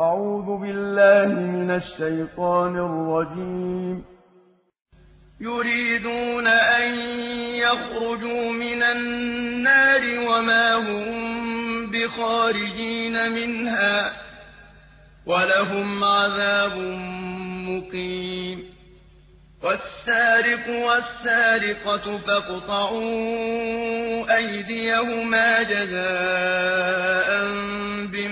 أعوذ بالله من الشيطان الرجيم. يريدون أن يخرجوا من النار وما هم بخارجين منها ولهم عذاب مقيم. والسارق والسارقة فاقطعوا أيديهما جزاء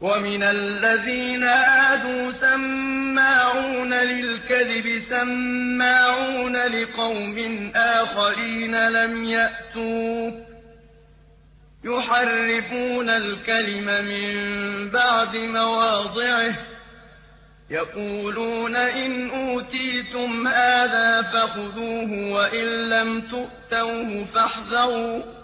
ومن الذين هادوا سماعون للكذب سماعون لقوم آخرين لم يأتوك يحرفون الكلم من بعد مواضعه. يقولون إن أوتيتم هذا فخذوه وإن لم تؤتوه فاحذروا.